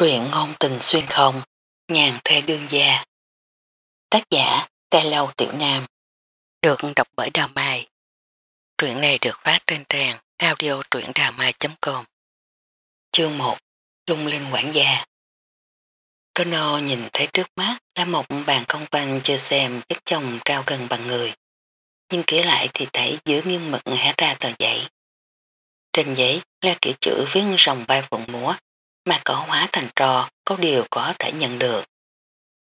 Truyện ngôn tình xuyên không, nhàn thê đương gia. Tác giả, Tê Lâu Tiểu Nam. Được đọc bởi Đào Mai. Truyện này được phát trên trang audio truyệnđàmai.com Chương 1 Lung linh quản gia Tono nhìn thấy trước mắt là một bàn công văn chưa xem chất chồng cao gần bằng người. Nhưng kỹ lại thì thấy dưới nghiêm mực hé ra tờ giấy. Trên giấy là kiểu chữ viết rồng bay phụng múa mà có hóa thành trò có điều có thể nhận được.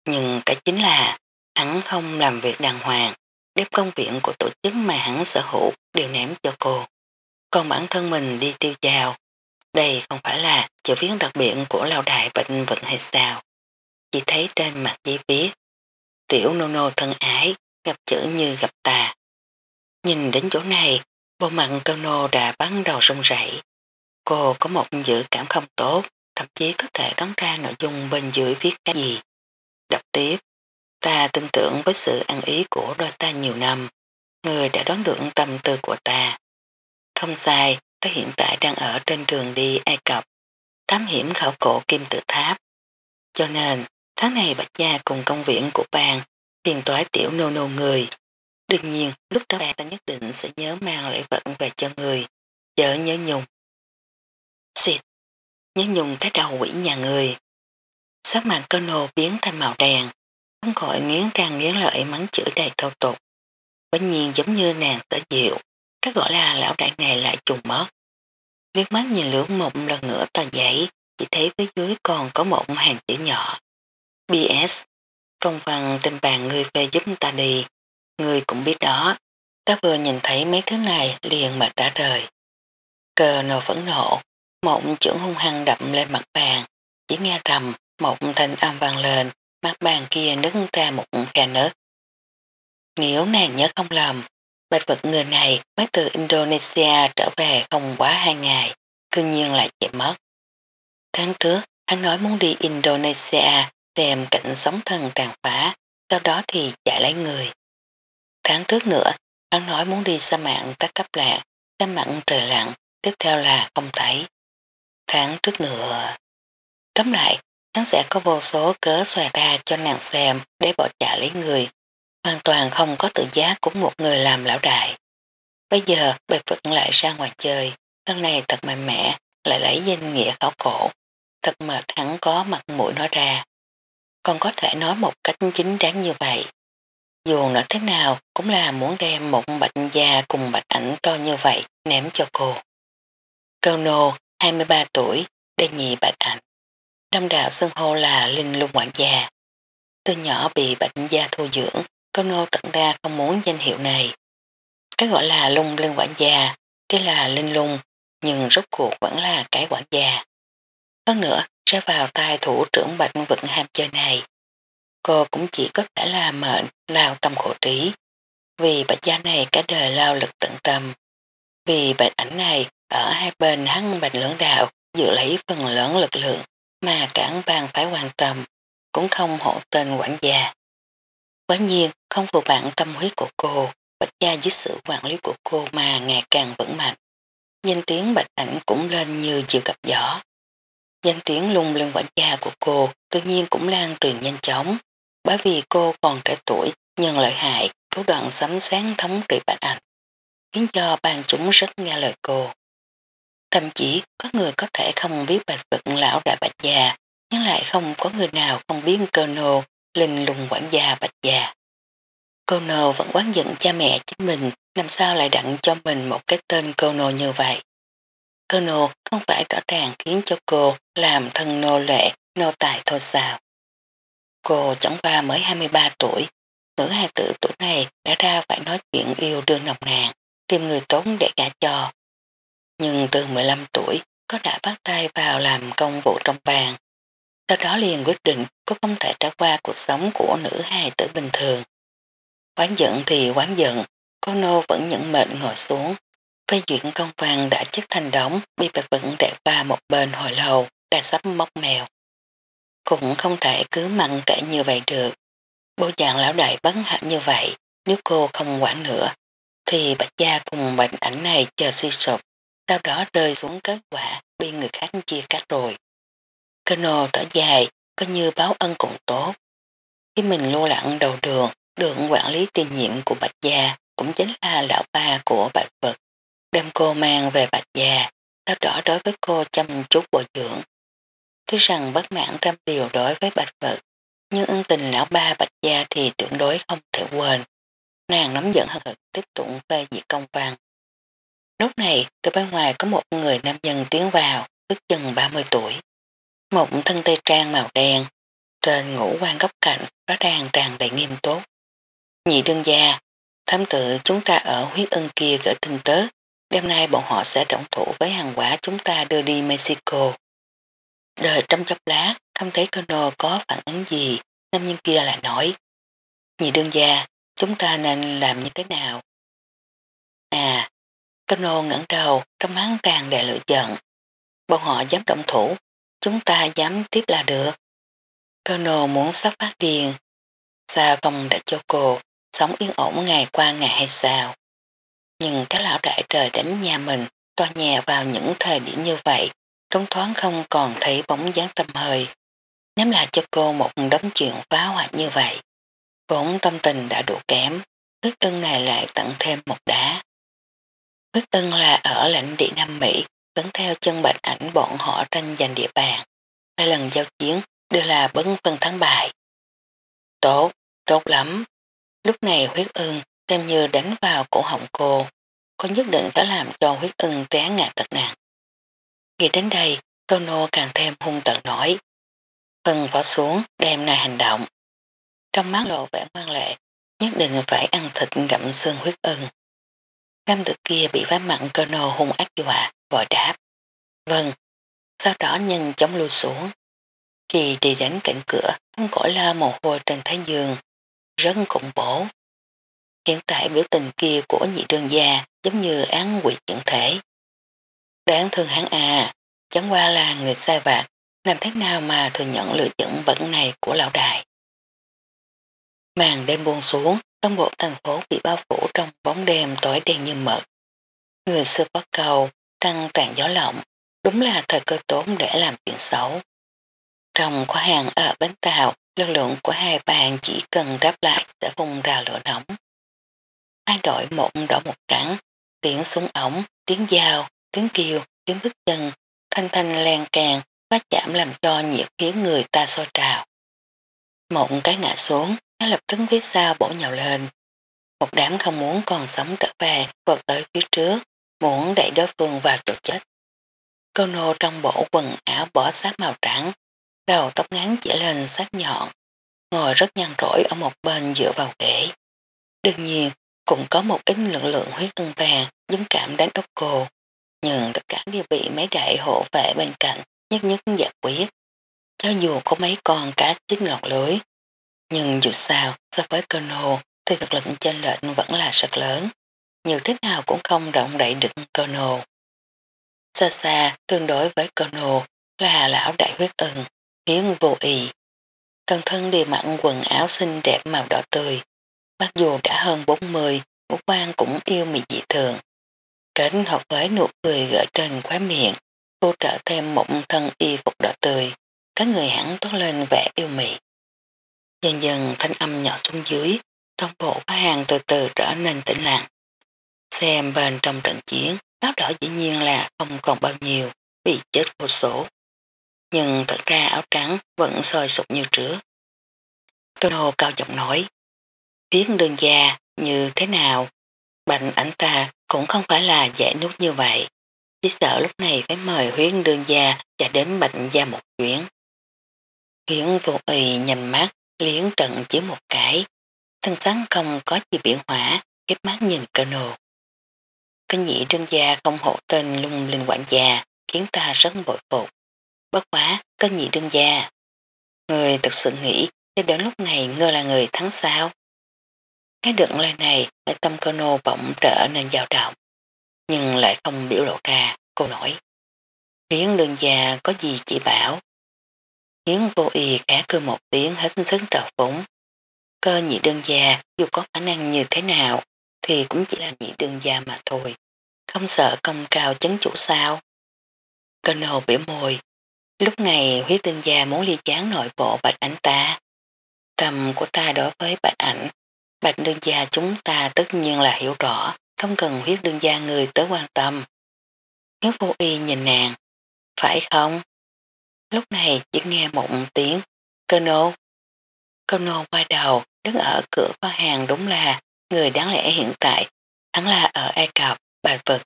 Nhưng cái chính là hắn không làm việc đàng hoàng, đem công viện của tổ chức mà hắn sở hữu đều ném cho cô. Còn bản thân mình đi tiêu chào. Đây không phải là chữ viết đặc biệt của lao đại bệnh vận hay sao. Chỉ thấy trên mặt giấy viết tiểu nô nô thân ái gặp chữ như gặp tà. Nhìn đến chỗ này, bộ mặt cơ nô đã bắn đầu rung rảy. Cô có một dự cảm không tốt, thậm chí có thể đoán ra nội dung bên dưới viết cái gì. Đọc tiếp, ta tin tưởng với sự ăn ý của đôi ta nhiều năm, người đã đoán được tâm tư của ta. Không sai, ta hiện tại đang ở trên đường đi Ai Cập, thám hiểm khảo cổ kim tự tháp. Cho nên, tháng này Bạch Gia cùng công viện của bàn, phiền toái tiểu nô nô người. Đương nhiên, lúc đó ta nhất định sẽ nhớ mang lễ vật về cho người, chớ nhớ nhung. Xịt, nhớ nhung cái đầu quỷ nhà người. Sắc mặt cơ nô biến thành màu đèn, không khỏi nghiến răng nghiến lợi mắng chữ đầy thâu tục. Quả nhiên giống như nàng sở diệu, cái gọi là lão đại này lại trùng mất. Liếc mắt nhìn lưỡng một lần nữa tờ giấy, chỉ thấy phía dưới còn có một hàng chữ nhỏ. BS, công văn trên bàn người về giúp ta đi, người cũng biết đó. Ta vừa nhìn thấy mấy thứ này liền mệt đã rời. Cờ nồ phẫn nộ, một chưởng hung hăng đậm lên mặt bàn, chỉ nghe rầm, một thanh âm vang lên, mặt bàn kia nứt ra một khe nớt. Nếu nàng nhớ không lầm, bạch vật người này mới từ Indonesia trở về không quá hai ngày, cư nhiên lại chạy mất. Tháng trước, hắn nói muốn đi Indonesia xem cảnh sống thần tàn phá, sau đó thì chạy lấy người. Tháng trước nữa, hắn nói muốn đi sa mạng tắt cấp lạc, sa mạng trời lặng, tiếp theo là không thấy. Tháng trước nữa, tóm lại, hắn sẽ có vô số cớ xòe ra cho nàng xem để bỏ trả lấy người. Hoàn toàn không có tự giá của một người làm lão đại. Bây giờ bệ phật lại ra ngoài chơi, lần này thật mạnh mẽ, lại lấy danh nghĩa khảo cổ. Thật mệt hắn có mặt mũi nói ra. Còn có thể nói một cách chính đáng như vậy. Dù nói thế nào cũng là muốn đem một bạch da cùng bạch ảnh to như vậy ném cho cô. Cơ nô, 23 tuổi, đề nhị bạch ảnh. Năm đạo xưng hô là linh lung quản gia. Từ nhỏ bị bạch gia thu dưỡng, công nô tận ra không muốn danh hiệu này. Cái gọi là lung linh quản gia, cái là linh lung, nhưng rốt cuộc vẫn là cái quản gia. Hơn nữa, ra vào tay thủ trưởng bạch vực ham chơi này. Cô cũng chỉ có thể là mệnh, lao tâm khổ trí. Vì bạch gia này cả đời lao lực tận tâm. Vì bạch ảnh này ở hai bên hắn bạch lưỡng đạo dự lấy phần lớn lực lượng mà cản bang phải quan tâm, cũng không hộ tên quản gia. Quả nhiên không phụ bạn tâm huyết của cô, bạch gia dưới sự quản lý của cô mà ngày càng vững mạnh. Danh tiếng bạch ảnh cũng lên như chiều gặp gió. Danh tiếng lung lên quản gia của cô tự nhiên cũng lan truyền nhanh chóng, bởi vì cô còn trẻ tuổi nhưng lợi hại, thủ đoạn sấm sáng thống trị bạch ảnh, khiến cho bàn chúng rất nghe lời cô. Thậm chí có người có thể không biết bạch vực lão đại bạch già, nhưng lại không có người nào không biết cơ nô, linh lùng quản gia bạch già. Cô nô vẫn quán giận cha mẹ chính mình, làm sao lại đặng cho mình một cái tên cô nô như vậy. Cơ nô không phải rõ ràng khiến cho cô làm thân nô lệ, nô tài thôi sao. Cô chẳng qua mới 23 tuổi, nữ hai tử tuổi này đã ra phải nói chuyện yêu đương nồng nàng tìm người tốn để gả cho. Nhưng từ 15 tuổi, có đã bắt tay vào làm công vụ trong bàn. Sau đó liền quyết định có không thể trải qua cuộc sống của nữ hài tử bình thường. Quán giận thì quán giận, cô nô vẫn nhận mệnh ngồi xuống. Phê duyện công văn đã chất thành đóng, bị bạch vẫn đẹp qua một bên hồi lâu, đã sắp móc mèo. Cũng không thể cứ mặn kể như vậy được. Bố dạng lão đại bấn hạ như vậy, nếu cô không quản nữa, thì bạch gia cùng bệnh ảnh này chờ suy sụp, sau đó rơi xuống kết quả bị người khác chia cắt rồi. Cano thở dài, coi như báo ân cũng tốt. Khi mình lô lặng đầu đường, đường quản lý tiền nhiệm của Bạch Gia cũng chính là lão ba của Bạch Vật. Đem cô mang về Bạch Gia, sau đó đối với cô chăm chút bồi dưỡng. Tuy rằng bất mãn trăm điều đối với Bạch Vật, nhưng ân tình lão ba Bạch Gia thì tuyệt đối không thể quên. Nàng nắm giận hận tiếp tục phê diệt công văn. Lúc này, từ bên ngoài có một người nam nhân tiến vào, ước chừng 30 tuổi. Một thân tây trang màu đen, trên ngũ quan góc cạnh rõ ràng tràn đầy nghiêm túc. Nhị đương gia, thám tự chúng ta ở huyết ân kia gửi tin tớ, đêm nay bọn họ sẽ động thủ với hàng quả chúng ta đưa đi Mexico. Đời trong chốc lá, không thấy Kono có phản ứng gì, nam nhân kia lại nói. Nhị đương gia, chúng ta nên làm như thế nào? À, Nô ngẩng đầu, trong hắn tràn đầy lửa giận. Bọn họ dám động thủ, chúng ta dám tiếp là được. Kono muốn sắp phát điên. Sao không đã cho cô sống yên ổn ngày qua ngày hay sao? Nhưng các lão đại trời đánh nhà mình tòa nhà vào những thời điểm như vậy trống thoáng không còn thấy bóng dáng tâm hơi. Ném lại cho cô một đống chuyện phá hoại như vậy. Vốn tâm tình đã đủ kém, huyết ưng này lại tặng thêm một đá. Huyết Ân là ở lãnh địa Nam Mỹ, vẫn theo chân bệnh ảnh bọn họ tranh giành địa bàn. Hai lần giao chiến đều là bấn phân thắng bại. Tốt, tốt lắm. Lúc này huyết ưng xem như đánh vào cổ họng cô, có nhất định phải làm cho huyết ưng té ngạc thật nặng. Nghĩ đến đây, Tono càng thêm hung tận nổi. Phần phó xuống, đem này hành động. Trong mắt lộ vẻ ngoan lệ, nhất định phải ăn thịt gặm xương huyết ưng. Nam tử kia bị vá mặn cơ hung ác dọa, vội đáp. Vâng, sau đó nhanh chóng lui xuống. Khi đi đến cạnh cửa, không cổ la mồ hôi trên thái dương, rất khủng bố. Hiện tại biểu tình kia của nhị đương gia giống như án quỷ chuyển thể. Đáng thương hắn à, chẳng qua là người sai vạc, làm thế nào mà thừa nhận lựa dẫn bẩn này của lão đại. Màn đêm buông xuống, toàn bộ thành phố bị bao phủ trong bóng đêm tối đen như mực. Người xưa bắt cầu, trăng tàn gió lộng, đúng là thời cơ tốn để làm chuyện xấu. Trong khóa hàng ở bến tàu, lực lượng của hai bàn chỉ cần đáp lại sẽ vùng ra lửa nóng. Hai đội một đỏ một trắng, tiếng súng ống, tiếng dao, tiếng kêu, tiếng bước chân, thanh thanh len càng, phát chạm làm cho nhiệt khiến người ta sôi trào. Mộng cái ngã xuống, nó lập tức phía sau bổ nhào lên. Một đám không muốn còn sống trở về vọt tới phía trước, muốn đẩy đối phương vào chỗ chết. Cô nô trong bộ quần áo bỏ sát màu trắng, đầu tóc ngắn chỉ lên sát nhọn, ngồi rất nhăn rỗi ở một bên dựa vào ghế. Đương nhiên, cũng có một ít lượng lượng huyết tương vàng dũng cảm đánh ốc cô, nhưng tất cả đều bị mấy đại hộ vệ bên cạnh nhất nhất giải quyết. Cho dù có mấy con cá chích ngọt lưới, nhưng dù sao so với Kono thì thực lực trên lệnh vẫn là rất lớn, nhiều thế nào cũng không động đậy được Kono. Xa xa tương đối với Kono là lão đại huyết ưng, hiến vô ý. Thân thân đều mặn quần áo xinh đẹp màu đỏ tươi, mặc dù đã hơn 40, ngũ quan cũng yêu mị dị thường. Kết hợp với nụ cười gỡ trên khóe miệng, cô trở thêm một thân y phục đỏ tươi, các người hẳn tốt lên vẻ yêu mị. Dần dần thanh âm nhỏ xuống dưới, thông bộ phá hàng từ từ trở nên tĩnh lặng. Xem bên trong trận chiến, áo đỏ dĩ nhiên là không còn bao nhiêu, bị chết vô số. Nhưng thật ra áo trắng vẫn sôi sụp như trước. Tôn hồ cao giọng nói, phiến đơn gia như thế nào, bệnh ảnh ta cũng không phải là dễ nuốt như vậy. Chỉ sợ lúc này phải mời huyến Đường gia và đến bệnh gia một chuyến. Huyến vô ý nhầm mắt, Liễn trận chỉ một cái. Thân sáng không có gì biển hỏa, kiếp mắt nhìn cơ nồ. Cái nhị đơn gia không hộ tên lung linh quản gia, khiến ta rất bội phục. Bất quá, cái nhị đơn gia. Người thật sự nghĩ cho đến lúc này ngươi là người thắng sao? Cái đựng lời này lại tâm cơ nô bỗng trở nên dao động. Nhưng lại không biểu lộ ra, cô nói. liễn đơn gia có gì chỉ bảo. Hiến vô y khá cư một tiếng hết sức trào phúng. Cơ nhị đơn gia dù có khả năng như thế nào thì cũng chỉ là nhị đơn gia mà thôi. Không sợ công cao chấn chủ sao. Cơ nồ biểu môi. Lúc này huyết tinh gia muốn ly chán nội bộ bạch ảnh ta. tầm của ta đối với bạch ảnh, bạch đương gia chúng ta tất nhiên là hiểu rõ, không cần huyết đương gia người tới quan tâm. Hiếu vô y nhìn nàng, phải không? Lúc này chỉ nghe một tiếng, cơ nô. Cơ nô qua đầu, đứng ở cửa khoa hàng đúng là người đáng lẽ hiện tại, hắn là ở Ai Cập, bạch vực.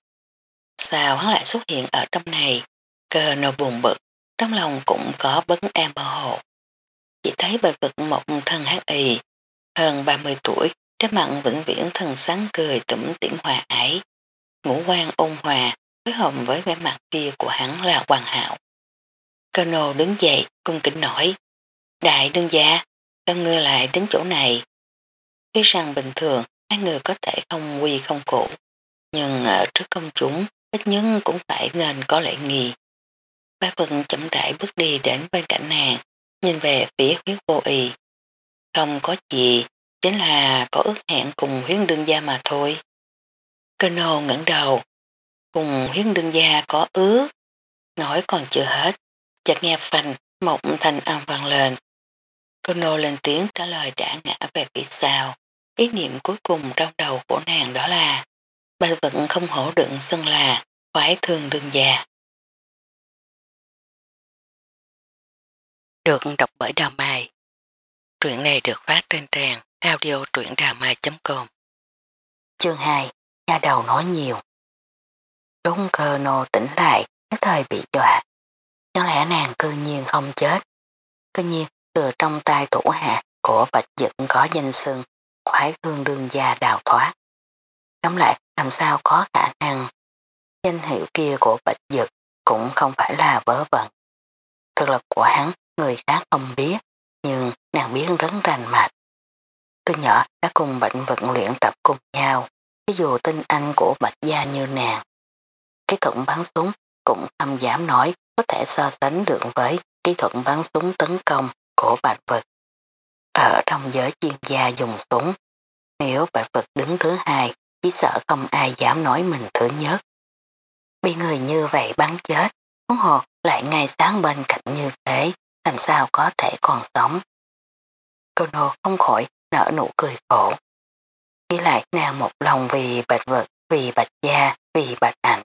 Sao hắn lại xuất hiện ở trong này? Cơ nô buồn bực, trong lòng cũng có bất an mơ hồ. Chỉ thấy bạch vực một thân hát y, hơn 30 tuổi, trái mặn vĩnh viễn thần sáng cười tủm tỉm hòa ái. Ngũ quan ôn hòa, phối hợp với vẻ mặt kia của hắn là hoàn hảo. Cơ đứng dậy, cung kính nổi. Đại đương gia, các ngưa lại đến chỗ này. Tuy rằng bình thường, hai người có thể không quy không cụ, nhưng ở trước công chúng, ít nhất cũng phải nên có lễ nghi. Ba Vân chậm rãi bước đi đến bên cạnh nàng, nhìn về phía huyết vô y. Không có gì, chính là có ước hẹn cùng huyến đương gia mà thôi. Cano ngẩng đầu, cùng huyến đương gia có ước. Nói còn chưa hết, chợt nghe phành một thanh âm vang lên. Cô nô lên tiếng trả lời đã ngã về phía sau. Ý niệm cuối cùng trong đầu của nàng đó là bạch vẫn không hổ đựng xưng là khoái thương đương già. Được đọc bởi Đào Mai. Truyện này được phát trên trang audio truyệnđàmai.com Chương 2 nhà đầu nói nhiều Đúng cơ, nô tỉnh lại, cái thời bị dọa có lẽ nàng cư nhiên không chết? Cư nhiên, từ trong tay thủ hạ của bạch dực có danh sưng khoái thương đương gia đào thoát. Cấm lại, làm sao có khả năng danh hiệu kia của bạch dực cũng không phải là vớ vẩn. Thực lực của hắn, người khác không biết, nhưng nàng biết rất rành mạch. Từ nhỏ đã cùng bệnh vận luyện tập cùng nhau ví dụ tinh anh của bạch gia như nàng. Cái thuận bắn súng cũng không dám nói có thể so sánh được với kỹ thuật bắn súng tấn công của bạch vật. Ở trong giới chuyên gia dùng súng, nếu bạch vật đứng thứ hai, chỉ sợ không ai dám nói mình thứ nhất. Bị người như vậy bắn chết, huống hồ lại ngay sáng bên cạnh như thế, làm sao có thể còn sống. Cô nô không khỏi nở nụ cười khổ. Nghĩ lại nàng một lòng vì bạch vật, vì bạch gia, vì bạch ảnh.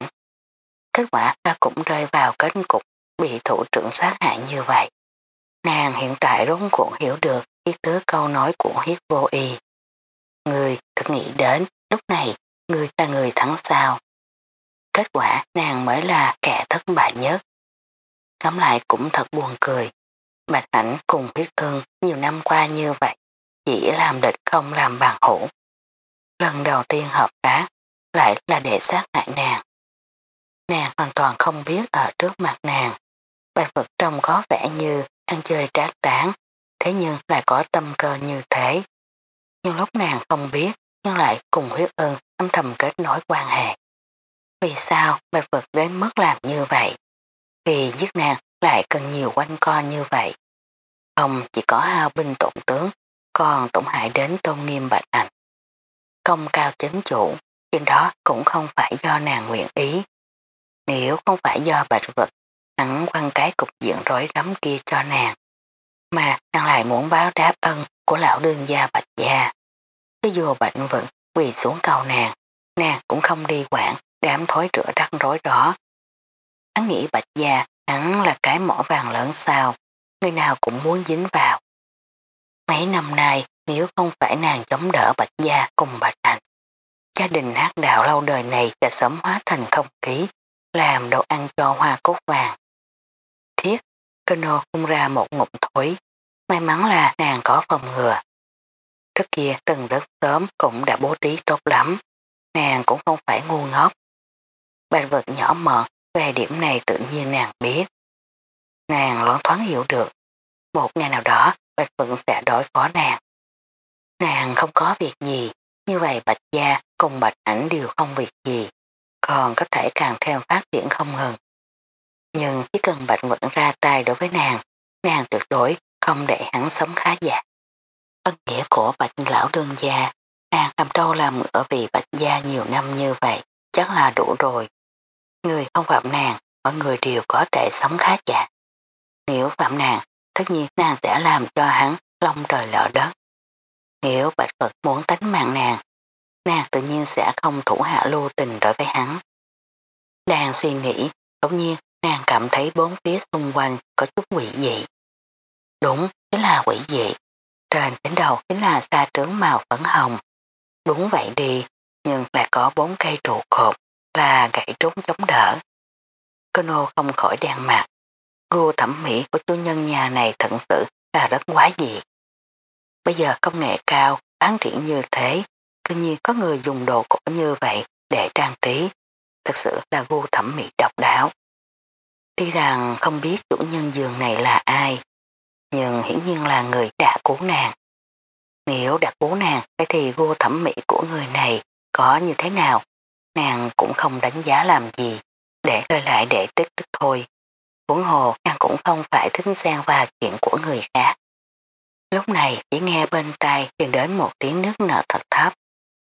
Kết quả ta cũng rơi vào kết cục bị thủ trưởng sát hại như vậy. Nàng hiện tại rốt cuộn hiểu được ý tứ câu nói của huyết vô y. Người thật nghĩ đến lúc này người là người thắng sao. Kết quả nàng mới là kẻ thất bại nhất. Ngắm lại cũng thật buồn cười. Bạch ảnh cùng huyết cưng nhiều năm qua như vậy, chỉ làm địch không làm bằng hữu. Lần đầu tiên hợp tác lại là để sát hại nàng. Nàng hoàn toàn không biết ở trước mặt nàng. Bạch vật trông có vẻ như ăn chơi trác tán, thế nhưng lại có tâm cơ như thế. Nhưng lúc nàng không biết, nhưng lại cùng huyết ưng âm thầm kết nối quan hệ. Vì sao bạch vật đến mức làm như vậy? Vì giết nàng lại cần nhiều quanh co như vậy. Không chỉ có hao binh tổn tướng, còn tổn hại đến tôn nghiêm bạch ảnh. Công cao chấn chủ, trên đó cũng không phải do nàng nguyện ý. Nếu không phải do bạch vật, hắn quăng cái cục diện rối rắm kia cho nàng. Mà nàng lại muốn báo đáp ân của lão đương gia bạch gia. Cái dù bạch vật quỳ xuống cầu nàng, nàng cũng không đi quản đám thối rửa rắc rối đó. Hắn nghĩ bạch gia hắn là cái mỏ vàng lớn sao, người nào cũng muốn dính vào. Mấy năm nay nếu không phải nàng chống đỡ bạch gia cùng bạch ảnh, gia đình hát đạo lâu đời này đã sớm hóa thành không khí, làm đồ ăn cho hoa cốt vàng. Thiết, Kano phun ra một ngụm thối, may mắn là nàng có phòng ngừa. Trước kia từng rất sớm cũng đã bố trí tốt lắm, nàng cũng không phải ngu ngốc. Bạch vật nhỏ mọn về điểm này tự nhiên nàng biết. Nàng loáng thoáng hiểu được, một ngày nào đó Bạch Phượng sẽ đối phó nàng. Nàng không có việc gì, như vậy Bạch Gia cùng Bạch Ảnh đều không việc gì, còn có thể càng thêm phát triển không ngừng. Nhưng chỉ cần Bạch Vẫn ra tay đối với nàng, nàng tuyệt đối không để hắn sống khá giả. Ân nghĩa của Bạch Lão Đương Gia, nàng làm trâu làm ở vì Bạch Gia nhiều năm như vậy, chắc là đủ rồi. Người không phạm nàng, mọi người đều có thể sống khá giả. Nếu phạm nàng, tất nhiên nàng sẽ làm cho hắn long trời lỡ đất. Nếu bạch Phật muốn tánh mạng nàng, nàng tự nhiên sẽ không thủ hạ lưu tình đối với hắn. Đang suy nghĩ, đột nhiên nàng cảm thấy bốn phía xung quanh có chút quỷ dị. Đúng, chính là quỷ dị. Trên đỉnh đầu chính là xa trướng màu phấn hồng. Đúng vậy đi, nhưng lại có bốn cây trụ cột là gãy trúng chống đỡ. Kono không khỏi đen mặt. Gu thẩm mỹ của chủ nhân nhà này thật sự là rất quá dị. Bây giờ công nghệ cao, bán triển như thế, cứ nhiên có người dùng đồ cổ như vậy để trang trí. Thật sự là gu thẩm mỹ độc đáo. Tuy rằng không biết chủ nhân giường này là ai, nhưng hiển nhiên là người đã cứu nàng. Nếu đã cứu nàng, thì gu thẩm mỹ của người này có như thế nào, nàng cũng không đánh giá làm gì, để rơi lại để tích đức thôi. Huống hồ nàng cũng không phải thích xen vào chuyện của người khác. Lúc này chỉ nghe bên tai truyền đến một tiếng nước nở thật thấp.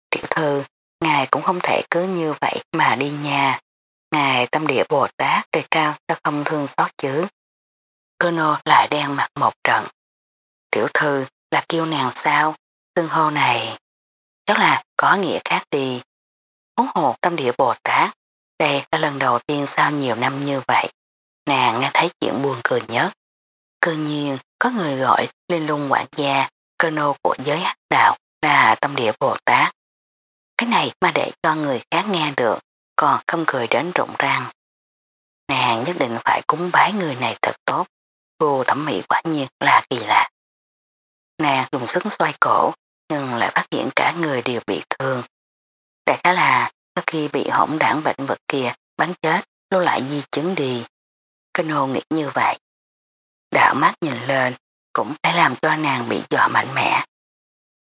Tiểu thư, ngài cũng không thể cứ như vậy mà đi nhà. Ngài tâm địa Bồ Tát trời cao ta không thương xót chứ. Cơ nô lại đen mặt một trận. Tiểu thư là kêu nàng sao? Tương hô này chắc là có nghĩa khác đi. Hốn hồ tâm địa Bồ Tát đây là lần đầu tiên sau nhiều năm như vậy. Nàng nghe thấy chuyện buồn cười nhất. Cơ nhiên có người gọi linh lung quản gia cơ nô của giới hắc đạo là tâm địa Bồ Tát. Cái này mà để cho người khác nghe được còn không cười đến rụng răng. Nàng nhất định phải cúng bái người này thật tốt. Vô thẩm mỹ quả nhiên là kỳ lạ. Nàng dùng sức xoay cổ nhưng lại phát hiện cả người đều bị thương. Đại khá là sau khi bị hỗn đảng bệnh vật kia bắn chết lưu lại di chứng đi. Kano nghĩ như vậy. Đạo mắt nhìn lên cũng phải làm cho nàng bị dọa mạnh mẽ.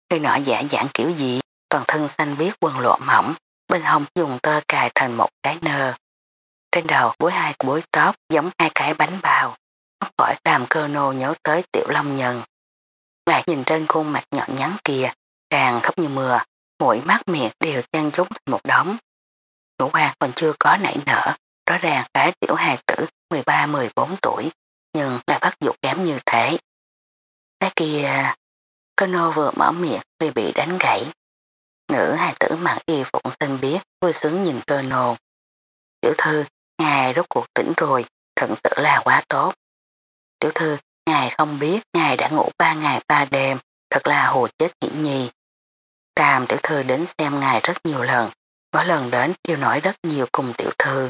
Người nọ giả dạng kiểu gì, toàn thân xanh biếc quần lộ mỏng, bên hông dùng tơ cài thành một cái nơ. Trên đầu bối hai bối tóc giống hai cái bánh bao, không khỏi làm cơ nô nhớ tới tiểu long nhân. Lại nhìn trên khuôn mặt nhọn nhắn kia, càng khóc như mưa, mũi mắt miệng đều chăn chúc thành một đống. Ngũ hoàng còn chưa có nảy nở, rõ ràng cái tiểu hài tử 13-14 tuổi, nhưng lại bắt dục kém như thế. Cái kia, Cano vừa mở miệng thì bị đánh gãy. Nữ hài tử mặc y phụng xanh biết, vui sướng nhìn Cano. Tiểu thư, ngài rốt cuộc tỉnh rồi, thật sự là quá tốt. Tiểu thư, ngài không biết ngài đã ngủ ba ngày ba đêm, thật là hồ chết nghĩ nhi. Tam tiểu thư đến xem ngài rất nhiều lần, mỗi lần đến đều nói rất nhiều cùng tiểu thư.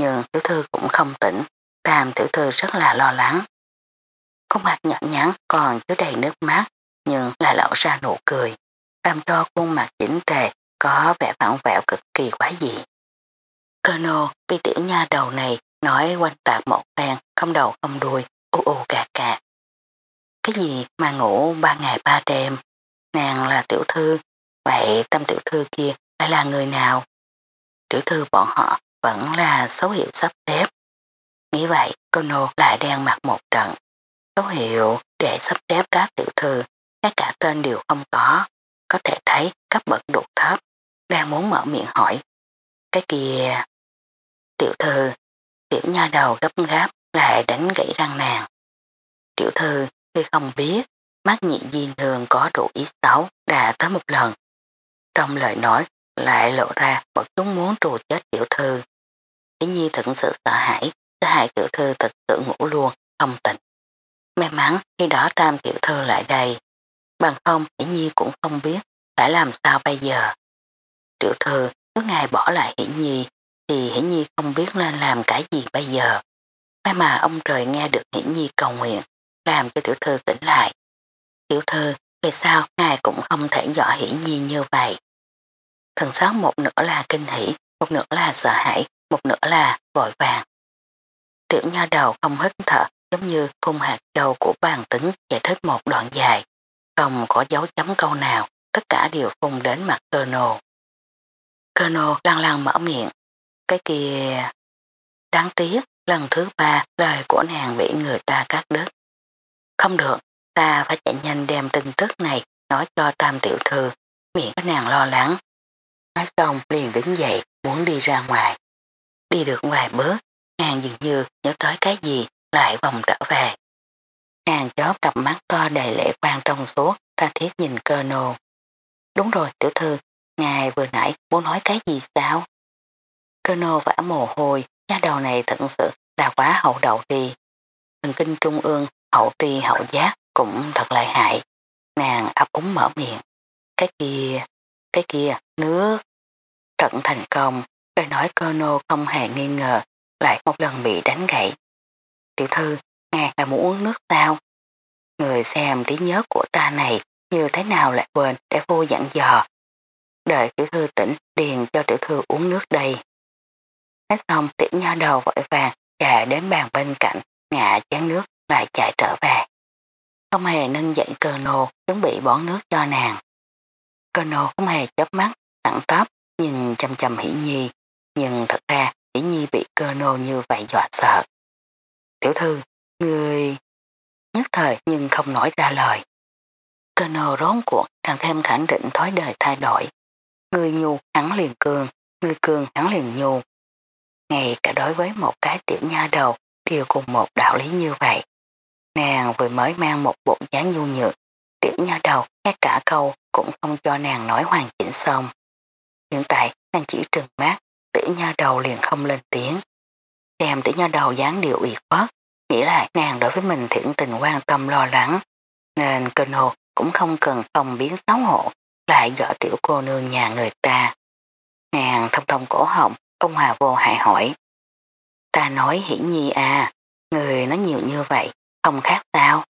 Nhưng tiểu thư cũng không tỉnh, tam tiểu thư rất là lo lắng. Khuôn mặt nhẵn nhắn còn chứa đầy nước mắt, nhưng lại lộ ra nụ cười, làm cho khuôn mặt chỉnh tề có vẻ vặn vẹo cực kỳ quá dị. Colonel, bị tiểu nha đầu này nói quanh tạp một phen, không đầu không đuôi, u u cà cà. Cái gì mà ngủ ba ngày ba đêm, nàng là tiểu thư, vậy tâm tiểu thư kia lại là người nào? Tiểu thư bọn họ vẫn là số hiệu sắp xếp. Nghĩ vậy, Colonel lại đen mặt một trận. Số hiệu để sắp xếp các tiểu thư, các cả tên đều không có. Có thể thấy cấp bậc độ thấp, đang muốn mở miệng hỏi. Cái kia... Tiểu thư, tiểu nha đầu gấp gáp lại đánh gãy răng nàng. Tiểu thư, khi không biết, mắt nhị di thường có đủ ý xấu đã tới một lần. Trong lời nói lại lộ ra một chút muốn trù chết tiểu thư. thế nhi thật sự sợ hãi, sợ hại tiểu thư thật sự ngủ luôn, không tỉnh. May mắn khi đó tam tiểu thư lại đây. Bằng không Hỷ Nhi cũng không biết phải làm sao bây giờ. Tiểu thư nếu ngài bỏ lại Hỷ Nhi thì Hỷ Nhi không biết nên làm cái gì bây giờ. May mà ông trời nghe được Hỷ Nhi cầu nguyện làm cho tiểu thư tỉnh lại. Tiểu thư về sao ngài cũng không thể dọa Hỷ Nhi như vậy. Thần sắc một nửa là kinh hỉ, một nửa là sợ hãi, một nửa là vội vàng. Tiểu nha đầu không hít thở giống như phun hạt châu của bàn tính giải thích một đoạn dài. Không có dấu chấm câu nào, tất cả đều phun đến mặt cơ nô. Cơ nô lăng lăng mở miệng. Cái kia... Đáng tiếc, lần thứ ba lời của nàng bị người ta cắt đứt. Không được, ta phải chạy nhanh đem tin tức này nói cho tam tiểu thư, miệng các nàng lo lắng. Nói xong liền đứng dậy, muốn đi ra ngoài. Đi được vài bước, nàng dường như nhớ tới cái gì, lại vòng trở về. Nàng chó cặp mắt to đầy lệ quan trong suốt, tha thiết nhìn cơ nô. Đúng rồi tiểu thư, ngài vừa nãy muốn nói cái gì sao? Cơ nô vã mồ hôi, nha đầu này thật sự là quá hậu đậu đi. Thần kinh trung ương, hậu tri hậu giác cũng thật lợi hại. Nàng ấp úng mở miệng. Cái kia, cái kia, nước. Thận thành công, lời nói cơ nô không hề nghi ngờ, lại một lần bị đánh gãy. Tiểu thư, ngài là muốn uống nước sao? Người xem trí nhớ của ta này như thế nào lại quên để vô dặn dò. Đợi tiểu thư tỉnh điền cho tiểu thư uống nước đây. Nói xong tiểu nho đầu vội vàng chạy đến bàn bên cạnh, ngạ chén nước lại chạy trở về. Không hề nâng dậy cơ nô chuẩn bị bón nước cho nàng. Cơ nô không hề chớp mắt, thẳng tóc, nhìn chầm chầm hỷ nhi, nhưng thật ra hỷ nhi bị cơ nô như vậy dọa sợ. Tiểu thư, người... Nhất thời nhưng không nói ra lời. Cơ nô rốn cuộc càng thêm khẳng định thói đời thay đổi. Người nhu hắn liền cường, người cường hắn liền nhu. Ngay cả đối với một cái tiểu nha đầu đều cùng một đạo lý như vậy. Nàng vừa mới mang một bộ dáng nhu nhược, tiểu nha đầu ngay cả câu cũng không cho nàng nói hoàn chỉnh xong. Hiện tại nàng chỉ trừng mát, tiểu nha đầu liền không lên tiếng. Xem tiểu nha đầu dáng điệu uyệt bớt, nghĩ là nàng đối với mình thiện tình quan tâm lo lắng, nên cơ nô cũng không cần không biến xấu hổ, lại dọ tiểu cô nương nhà người ta. Nàng thông thông cổ họng, ông Hòa vô hại hỏi. Ta nói hỉ nhi à, người nói nhiều như vậy, không khác sao?